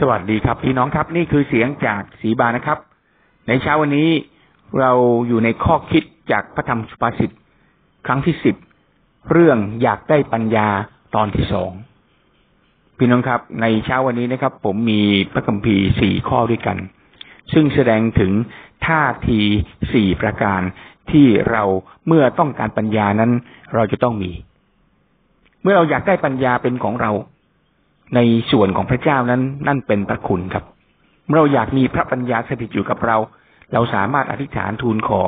สวัสดีครับพี่น้องครับนี่คือเสียงจากสีบานะครับ ในเช้าวันนี้เราอยู่ในข้อคิดจากพระธรรมสุภาษิตครั้งที่สิบเรื่องอยากได้ปัญญาตอนที่สองพี่น้องครับ ในเช้าวันนี้นะครับ ผมมีพระคัมภีร์สี่ข้อด้วยกัน ซึ่งแสดงถึงท่าทีสี่ประการที่เราเมื่อต้องการปัญญานั้น เราจะต้องมี เมื่อเราอยากได้ปัญญาเป็นของเรา ในส่วนของพระเจ้านั้น นั่นเป็นพระคุณครับเมื่อเราอยากมีพระปัญญาสถิตอยู่กับเรา เราสามารถอธิษฐานทูลขอ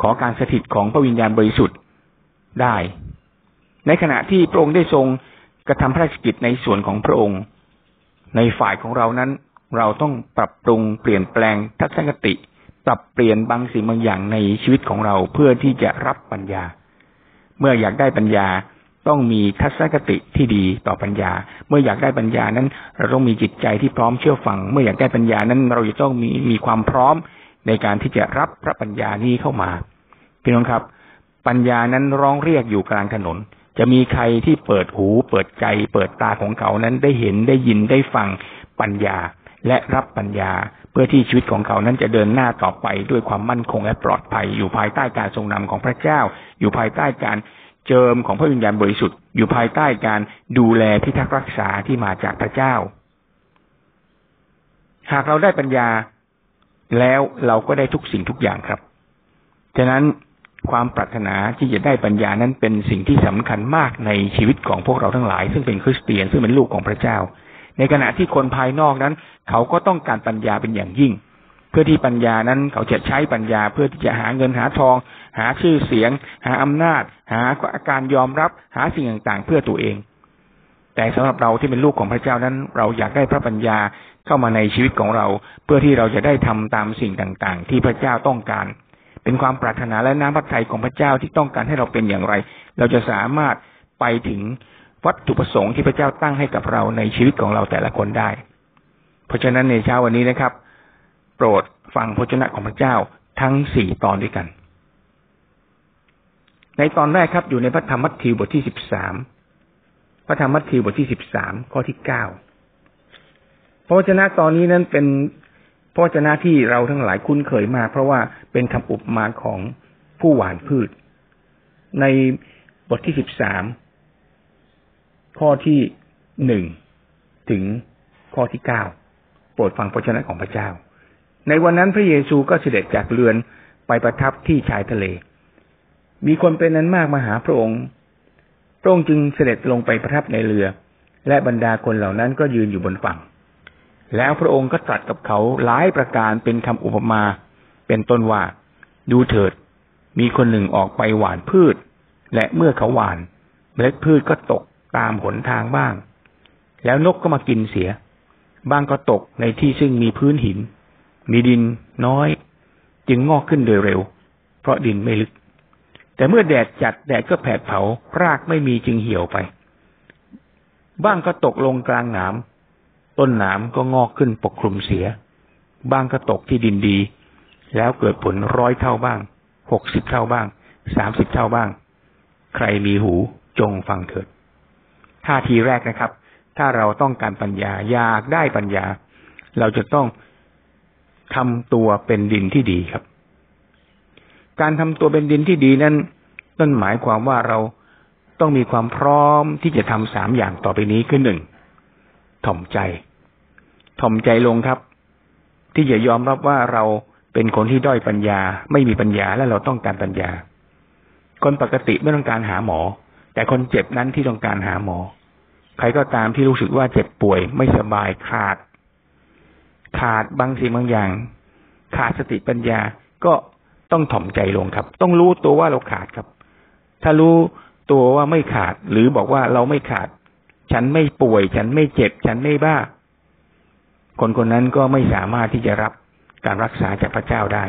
ขอการสถิตของพระวิญญาณบริสุทธิ์ได้ ในขณะที่พระองค์ได้ทรงกระทำพระราชกิจในส่วนของพระองค์ ในฝ่ายของเรานั้น เราต้องปรับปรุงเปลี่ยนแปลงทัศนคติ ปรับเปลี่ยนบางสิ่งบางอย่างในชีวิตของเราเพื่อที่จะรับปัญญา เมื่ออยากได้ปัญญา ต้องมีทัศนคติที่ดีต่อปัญญา เมื่ออยากได้ปัญญานั้น เราต้องมีจิตใจที่พร้อมเชื่อฟัง เมื่ออยากได้ปัญญานั้น เราจะต้องมีมีความพร้อมในการที่จะรับพระปัญญานี้เข้ามาพี่น้องครับ ปัญญานั้นร้องเรียกอยู่กลางถนน จะมีใครที่เปิดหู เปิดใจ เปิดตาของเขานั้นได้เห็นได้ยินได้ฟังปัญญาและรับปัญญาเพื่อที่ชีวิตของเขานั้นจะเดินหน้าต่อไปด้วยความมั่นคงและปลอดภัย อยู่ภายใต้การทรงนำของพระเจ้า อยู่ภายใต้การ เจิมของพระวิญญาณบริสุทธิ์อยู่ภายใต้การดูแลพิทักษ์รักษาที่มาจากพระเจ้า หากเราได้ปัญญาแล้วเราก็ได้ทุกสิ่งทุกอย่างครับฉะนั้นความปรารถนาที่จะได้ปัญญานั้นเป็นสิ่งที่สำคัญมากในชีวิตของพวกเราทั้งหลาย ซึ่งเป็นคริสเตียนซึ่งเป็นลูกของพระเจ้า ในขณะที่คนภายนอกนั้น เขาก็ต้องการปัญญาเป็นอย่างยิ่ง เพื่อที่ปัญญานั้นเขาจะใช้ปัญญาเพื่อที่จะหาเงินหาทอง หาชื่อเสียง หาอำนาจ หาการยอมรับ หาสิ่งต่างๆ เพื่อตัวเอง แต่สำหรับเราที่เป็นลูกของพระเจ้านั้น เราอยากได้พระปัญญาเข้ามาในชีวิตของเรา เพื่อที่เราจะได้ทำตามสิ่งต่างๆ ที่พระเจ้าต้องการ เป็นความปรารถนาและน้ำพระทัยของพระเจ้าที่ต้องการให้เราเป็นอย่างไร เราจะสามารถไปถึงวัตถุประสงค์ที่พระเจ้าตั้งให้กับเราในชีวิตของเราแต่ละคนได้ เพราะฉะนั้นในเช้าวันนี้นะครับ โปรดฟังพระชนะของพระเจ้าทั้งสี่ตอนด้วยกัน ในตอนแรกครับอยู่ในพระธรรมมัทธิวบทที่สิบสามพระธรรมมัทธิวบทที่สิบสามข้อที่เก้าพระวจนะตอนนี้นั้นเป็นพระวจนะที่เราทั้งหลายคุ้นเคยมาก เพราะว่าเป็นคำอุปมาของผู้หวานพืช ในบทที่สิบสามข้อที่หนึ่งถึงข้อที่เก้าโปรดฟังพระวจนะของพระเจ้า ในวันนั้นพระเยซูก็เสด็จจากเรือนไปประทับที่ชายทะเล มีคนเป็นนั้นมากมาหาพระองค์ พระองค์จึงเสด็จลงไปประทับในเรือ และบรรดาคนเหล่านั้นก็ยืนอยู่บนฝั่ง แล้วพระองค์ก็ตรัสกับเขาหลายประการเป็นคำอุปมา เป็นต้นว่า ดูเถิด มีคนหนึ่งออกไปหว่านพืช และเมื่อเขาหว่าน เมล็ดพืชก็ตกตามหนทางบ้าง แล้วนกก็มากินเสีย บ้างก็ตกในที่ซึ่งมีพื้นหิน มีดินน้อย จึงงอกขึ้นโดยเร็ว เพราะดินไม่ลึก แต่เมื่อแดดจัดแดดก็แผดเผารากไม่มีจึงเหี่ยวไป บ้างก็ตกลงกลางหนามต้นหนามก็งอกขึ้นปกคลุมเสีย บ้างก็ตกที่ดินดี แล้วเกิดผลร้อยเท่าบ้างหกสิบเท่าบ้างสามสิบเท่าบ้าง ใครมีหูจงฟังเถิดท่าทีแรกนะครับ ถ้าเราต้องการปัญญาอยากได้ปัญญา เราจะต้องทำตัวเป็นดินที่ดีครับ การทำตัวเป็นดินที่ดีนั้นนั่นหมายความว่าเราต้องมีความพร้อมที่จะทำสามอย่างต่อไปนี้คือหนึ่งถ่อมใจ ถ่อมใจลงครับ ที่จะยอมรับว่าเราเป็นคนที่ด้อยปัญญา ไม่มีปัญญาและเราต้องการปัญญา คนปกติไม่ต้องการหาหมอ แต่คนเจ็บนั้นที่ต้องการหาหมอ ใครก็ตามที่รู้สึกว่าเจ็บป่วยไม่สบายขาด ขาดบางสิ่งบางอย่าง ขาดสติปัญญาก็ ต้องถ่อมใจลงครับ ต้องรู้ตัวว่าเราขาดครับ ถ้ารู้ตัวว่าไม่ขาด หรือบอกว่าเราไม่ขาด ฉันไม่ป่วย ฉันไม่เจ็บ ฉันไม่บ้า คนคนนั้นก็ไม่สามารถที่จะรับการรักษาจากพระเจ้าได้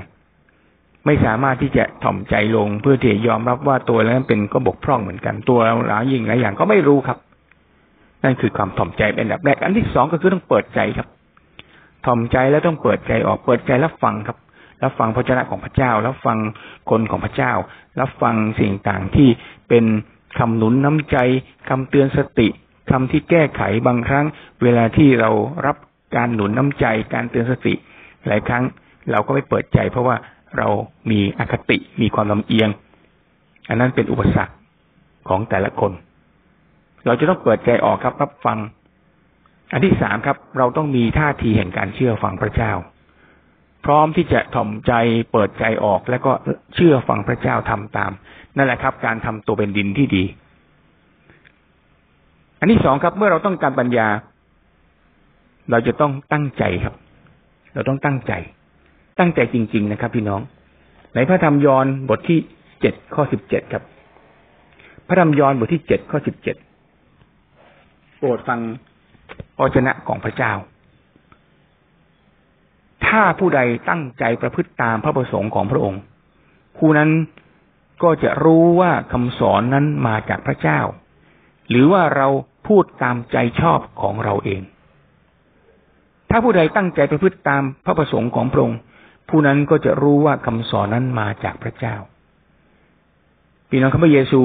ไม่สามารถที่จะถ่อมใจลงเพื่อที่จะยอมรับว่าตัวนั้นเป็นก็บกพร่องเหมือนกันตัวเราหลายยิ่งหลายอย่างก็ไม่รู้ครับ นั่นคือความถ่อมใจเป็นอันดับแรก อันที่สองก็คือต้องเปิดใจครับ ถ่อมใจแล้วต้องเปิดใจออกเปิดใจรับฟังครับ รับฟังพระเจ้าของพระเจ้า รับฟังคนของพระเจ้า รับฟังสิ่งต่างที่เป็นคำหนุนน้ำใจคำเตือนสติคำที่แก้ไขบางครั้ง เวลาที่เรารับการหนุนน้ำใจ การเตือนสติ หลายครั้งเราก็ไม่เปิดใจ เพราะว่าเรามีอคติมีความลำเอียง อันนั้นเป็นอุปสรรคของแต่ละคน เราจะต้องเปิดใจออกครับรับฟัง อันที่สามครับ เราต้องมีท่าทีแห่งการเชื่อฟังพระเจ้า ร้อมที่จะถ่อมใจเปิดใจออก แล้วก็เชื่อฟังพระเจ้าทำตาม นั่นแหละครับ การทำตัวเป็นดินที่ดี อันที่สองครับ เมื่อเราต้องการปัญญา เราจะต้องตั้งใจครับ เราต้องตั้งใจ ตั้งใจจริง ๆ นะครับ พี่น้อง ในพระธรรมยอห์นบทที่เจ็ดข้อสิบเจ็ดครับ พระธรรมยอห์นบทที่เจ็ดข้อสิบเจ็ดโปรดฟังพระชนะของพระเจ้า ถ้าผู้ใดตั้งใจประพฤติตามพระประสงค์ของพระองค์ ผู้นั้นก็จะรู้ว่าคำสอนนั้นมาจากพระเจ้า หรือว่าเราพูดตามใจชอบของเราเอง ถ้าผู้ใดตั้งใจประพฤติตามพระประสงค์ของพระองค์ ผู้นั้นก็จะรู้ว่าคำสอนนั้นมาจากพระเจ้าพี่น้องข้าพเยซู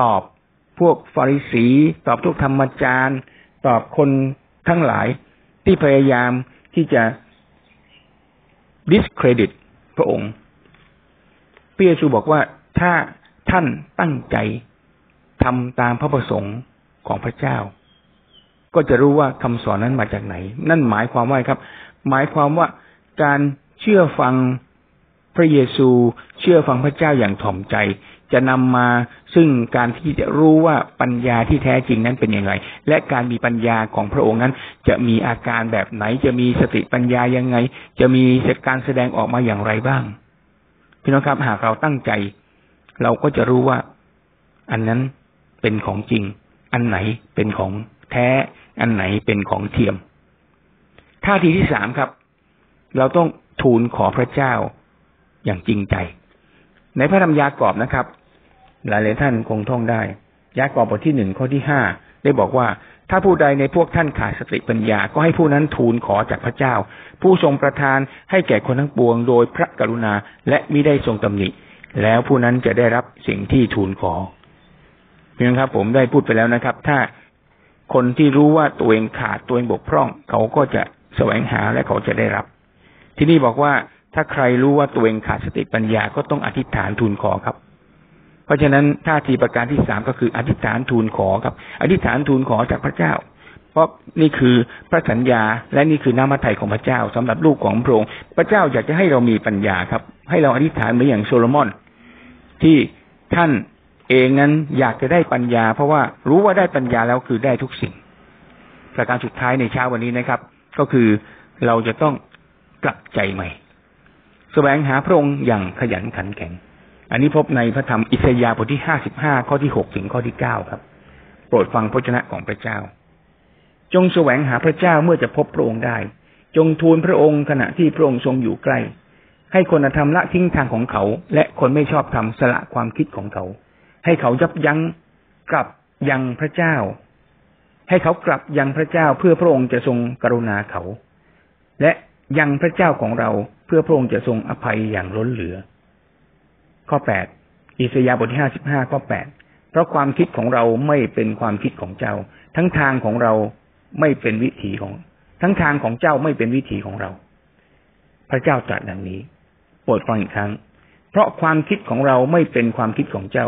ตอบพวกฟาริสี ตอบทุกธรรมจารย์ ตอบคนทั้งหลายที่พยายามที่จะ discredit พระองค์พระเยซูบอกว่าถ้าท่านตั้งใจทำตามพระประสงค์ของพระเจ้า ก็จะรู้ว่าคำสอนนั้นมาจากไหน นั่นหมายความว่าครับ หมายความว่าการเชื่อฟังพระเยซู เชื่อฟังพระเจ้าอย่างถ่อมใจ จะนำมาซึ่งการที่จะรู้ว่าปัญญาที่แท้จริงนั้นเป็นอย่างไร และการมีปัญญาของพระองค์นั้น จะมีอาการแบบไหน จะมีสติปัญญายังไง จะมีการแสดงออกมาอย่างไรบ้าง พี่น้องครับหากเราตั้งใจ เราก็จะรู้ว่า อันนั้นเป็นของจริง อันไหนเป็นของแท้ อันไหนเป็นของเทียมท่าทีที่สามครับ เราต้องทูลขอพระเจ้าอย่างจริงใจ ในพระธรรมยากอบนะครับ หลายหลายท่านคงท่องได้ ยากอบบทที่หนึ่งข้อที่ห้าได้บอกว่า ถ้าผู้ใดในพวกท่านขาดสติปัญญา ก็ให้ผู้นั้นทูลขอจากพระเจ้า ผู้ทรงประทานให้แก่คนทั้งปวง โดยพระกรุณาและมิได้ทรงตำหนิ แล้วผู้นั้นจะได้รับสิ่งที่ทูลขอเพียงครับ ผมได้พูดไปแล้วนะครับ ถ้าคนที่รู้ว่าตัวเองขาดตัวเองบกพร่อง เขาก็จะแสวงหาและเขาจะได้รับ ที่นี่บอกว่า ถ้าใครรู้ว่าตัวเองขาดสติปัญญาก็ต้องอธิษฐานทูลขอครับ เพราะฉะนั้นท่าทีประการที่สามก็คือ อธิษฐานทูลขอครับ อธิษฐานทูลขอจากพระเจ้า เพราะนี่คือพระสัญญาและนี่คือน้ำมัทไทยของพระเจ้าสำหรับลูกของพระองค์พระเจ้าอยากจะให้เรามีปัญญาครับ ให้เราอธิษฐานเหมือนอย่างโซโลมอน ที่ท่านเองนั้นอยากจะได้ปัญญา เพราะว่ารู้ว่าได้ปัญญาแล้วคือได้ทุกสิ่ง ประการสุดท้ายในเช้าวันนี้นะครับ ก็คือเราจะต้องกลับใจใหม่ แสวงหาพระองค์อย่างขยันขันแข็ง อันนี้พบในพระธรรมอิสยาห์บทที่ห้าสิบห้าข้อที่หกถึงข้อที่เก้าครับ โปรดฟังพระชนะของพระเจ้า จงแสวงหาพระเจ้าเมื่อจะพบพระองค์ได้ จงทูลพระองค์ขณะที่พระองค์ทรงอยู่ใกล้ ให้คนธรรมละทิ้งทางของเขา และคนไม่ชอบธรรมสละความคิดของเขา ให้เขายับยั้งกลับยังพระเจ้า ให้เขากลับยังพระเจ้าเพื่อพระองค์จะทรงกรุณาเขา และ ยังพระเจ้าของเราเพื่อพระองค์จะทรงอภัยอย่างล้นเหลือ ข้อแปดอิสยาบทที่ห้าสิบห้าข้อแปดเพราะความคิดของเราไม่เป็นความคิดของเจ้า ทั้งทางของเราไม่เป็นวิถีของ ทั้งทางของเจ้าไม่เป็นวิถีของเรา พระเจ้าตรัสดังนี้โปรดฟังอีกครั้ง เพราะความคิดของเราไม่เป็นความคิดของเจ้า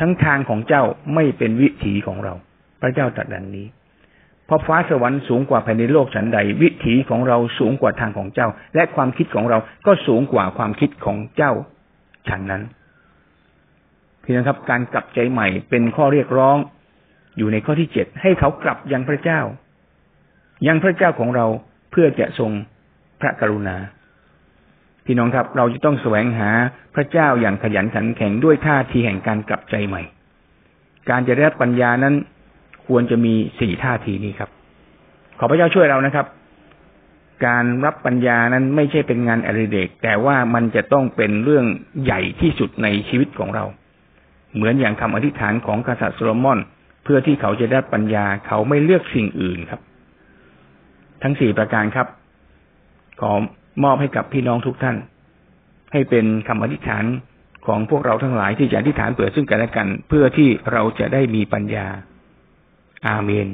ทั้งทางของเจ้าไม่เป็นวิถีของเรา พระเจ้าตรัสดังนี้ พราะฟ้าสวรรค์สูงกว่าภายในโลกฉันใด วิถีของเราสูงกว่าทางของเจ้า และความคิดของเราก็สูงกว่าความคิดของเจ้าฉันนั้นพี่นะครับ การกลับใจใหม่เป็นข้อเรียกร้อง อยู่ในข้อที่เจ็ดให้เขากลับยังพระเจ้า ยังพระเจ้าของเราเพื่อจะทรงพระกรุณาพี่น้องครับ เราจะต้องแสวงหาพระเจ้าอย่างขยันขันแข็งด้วยท่าทีแห่งการกลับใจใหม่ การจะได้ปัญญานั้น ควรจะมีสี่ท่าทีนี้ครับ ขอพระเจ้าช่วยเรานะครับ การรับปัญญานั้นไม่ใช่เป็นงานอริเดก แต่ว่ามันจะต้องเป็นเรื่องใหญ่ที่สุดในชีวิตของเรา เหมือนอย่างคำอธิษฐานของกษัตริย์โซโลมอน เพื่อที่เขาจะได้ปัญญาเขาไม่เลือกสิ่งอื่นครับ ทั้งสี่ประการครับ ขอมอบให้กับพี่น้องทุกท่าน ให้เป็นคำอธิษฐานของพวกเราทั้งหลายที่จะอธิษฐานเผื่อซึ่งกันและกัน เพื่อที่เราจะได้มีปัญญา อาเมน